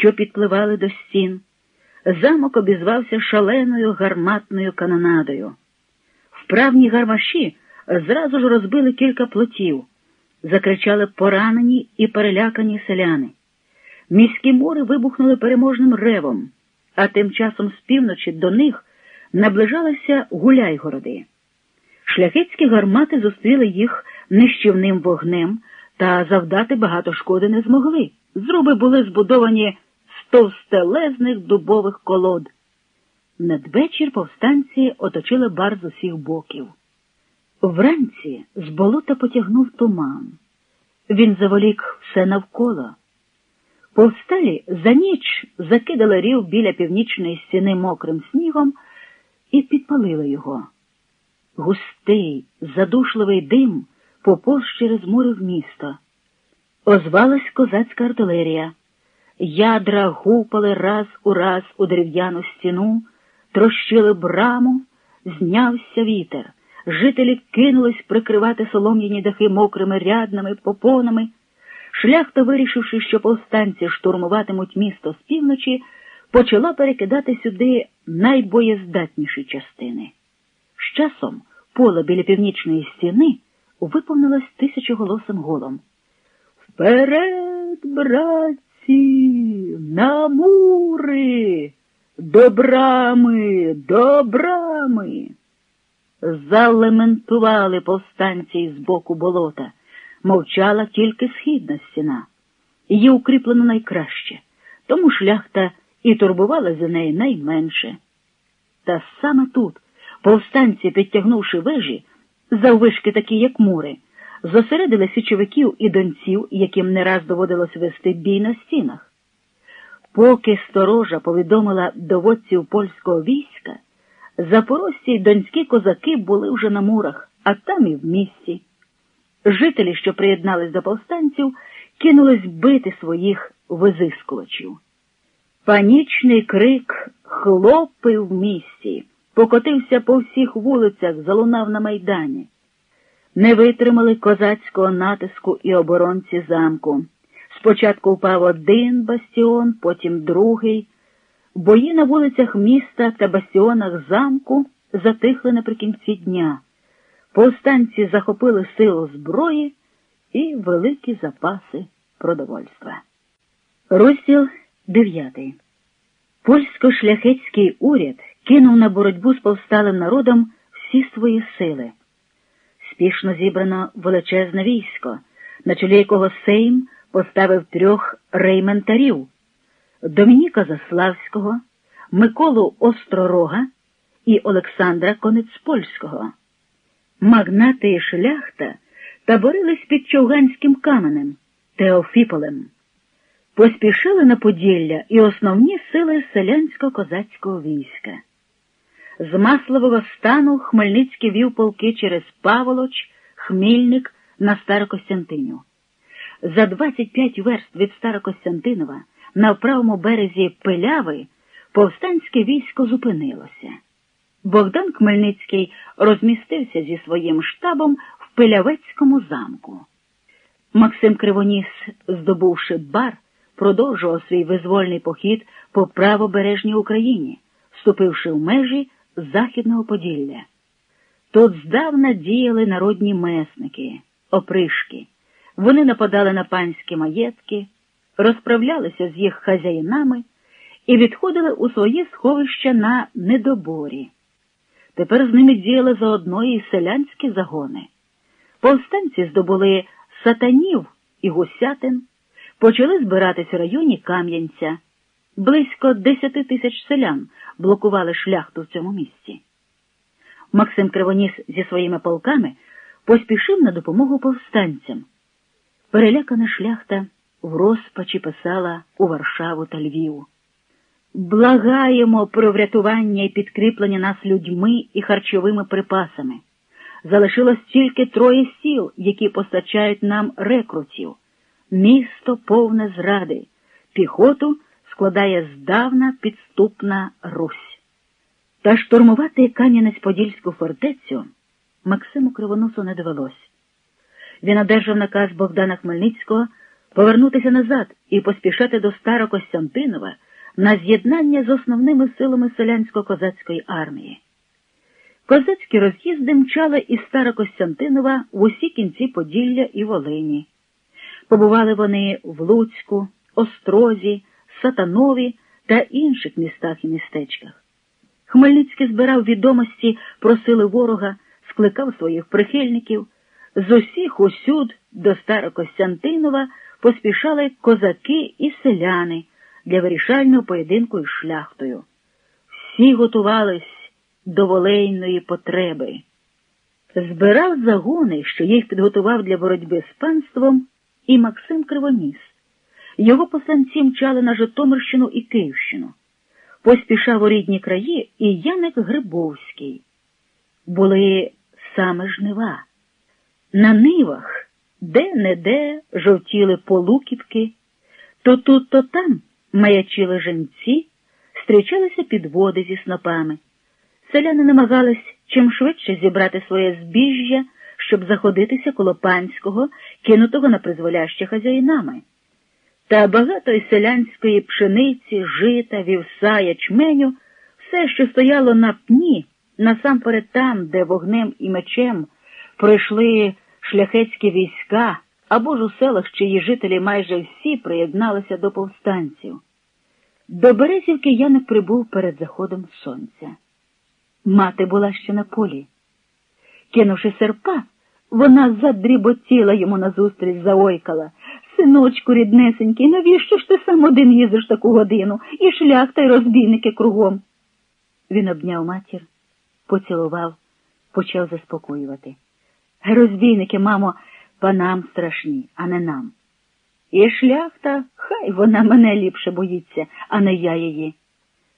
що підпливали до стін. Замок обізвався шаленою гарматною канонадою. Вправні гармаші зразу ж розбили кілька плотів, закричали поранені і перелякані селяни. Міські мури вибухнули переможним ревом, а тим часом з півночі до них наближалися гуляйгороди. Шляхетські гармати зустріли їх нищівним вогнем та завдати багато шкоди не змогли. Зруби були збудовані товстелезних дубових колод. Надвечір повстанці оточили бар з усіх боків. Вранці з болота потягнув туман. Він заволік все навколо. Повсталі за ніч закидали рів біля північної стіни мокрим снігом і підпалили його. Густий, задушливий дим поповз через мури в місто. Озвалась козацька артилерія. Ядра гупали раз у раз у дерев'яну стіну, трощили браму, знявся вітер. Жителі кинулись прикривати солом'яні дахи мокрими рядними попонами. Шляхта, вирішивши, що повстанці штурмуватимуть місто з півночі, почала перекидати сюди найбоєздатніші частини. З часом поле біля північної стіни виповнилось тисячоголосим голом. Вперед, братці, на мури, до брами, до брами. Залементували повстанці з боку болота. Мовчала тільки східна стіна. Її укріплено найкраще, тому шляхта і турбувала за неї найменше. Та саме тут повстанці, підтягнувши вежі, заввишки такі, як мури, зосередили січовиків і донців, яким не раз доводилось вести бій на стінах. Поки сторожа повідомила доводців польського війська, запорожці й донські козаки були вже на мурах, а там і в місті. Жителі, що приєднались до повстанців, кинулись бити своїх визискувачів. Панічний крик хлопи в місті, покотився по всіх вулицях, залунав на майдані. Не витримали козацького натиску і оборонці замку. Спочатку впав один бастіон, потім другий. Бої на вулицях міста та бастіонах замку затихли наприкінці дня. Повстанці захопили силу зброї і великі запаси продовольства. Розділ 9. Польсько-шляхетський уряд кинув на боротьбу з повсталим народом всі свої сили. Спішно зібрано величезне військо, на чолі якого Сейм поставив трьох рейментарів Домініка Заславського, Миколу Остророга і Олександра Конецпольського. Магнати і шляхта таборились під човганським каменем Теофіполем. Поспішили на Поділля і основні сили селянсько-козацького війська. З Маслового стану Хмельницький вів полки через Паволоч, Хмільник на Старокостянтиню. За 25 верст від Старокостянтинова на правому березі Пиляви повстанське військо зупинилося. Богдан Хмельницький розмістився зі своїм штабом в Пилявецькому замку. Максим Кривоніс, здобувши бар, продовжував свій визвольний похід по правобережній Україні, вступивши в межі Західного Поділля. Тут здавна діяли народні месники, опришки. Вони нападали на панські маєтки, розправлялися з їх хазяїнами і відходили у свої сховища на недоборі. Тепер з ними діяли заодно і селянські загони. Повстанці здобули сатанів і гусятин, почали збиратись у районі Кам'янця. Близько десяти тисяч селян блокували шляхту в цьому місці. Максим Кривоніс зі своїми полками поспішив на допомогу повстанцям. Перелякана шляхта в розпачі писала у Варшаву та Львів. Благаємо про врятування і підкріплення нас людьми і харчовими припасами. Залишилось тільки троє сіл, які постачають нам рекрутів. Місто повне зради, піхоту складає здавна підступна Русь. Та штурмувати Кам'янець-Подільську фортецю Максиму Кривоносу не довелось. Він одержав наказ Богдана Хмельницького повернутися назад і поспішати до Старокостянтинова на з'єднання з основними силами селянсько-козацької армії. Козацькі роз'їзди мчали із Старокостянтинова в усі кінці Поділля і Волині. Побували вони в Луцьку, Острозі, Сатанові та інших містах і містечках. Хмельницький збирав відомості про сили ворога, скликав своїх прихильників. З усіх усюд до Старокостянтинова поспішали козаки і селяни для вирішального поєдинку із шляхтою. Всі готувались до волейної потреби. Збирав загони, що їх підготував для боротьби з панством, і Максим Кривоніс. Його посланці мчали на Житомирщину і Київщину. Поспішав у рідні краї і Яник Грибовський. Були саме жнива. На нивах де-не-де жовтіли полуківки, то тут, то там маячили женці, зустрічалися підводи зі снопами. Селяни намагались чим швидше зібрати своє збіжжя, щоб заходитися коло панського, кинутого на призволяще хазяїнами. Та багато й селянської пшениці, жита, вівса, ячменю, все, що стояло на пні, насамперед там, де вогнем і мечем пройшли шляхетські війська, або ж у селах, чиї жителі майже всі приєдналися до повстанців. До Березівки я не прибув перед заходом сонця. Мати була ще на полі. Кинувши серпа, вона задріботіла йому назустріч, заойкала. Синочку, ріднесенький, навіщо ж ти сам один їздиш таку годину і шлях та й розбійники кругом? Він обняв матір, поцілував, почав заспокоювати. Розбійники, мамо, панам страшні, а не нам. І шляхта, хай вона мене ліпше боїться, а не я її.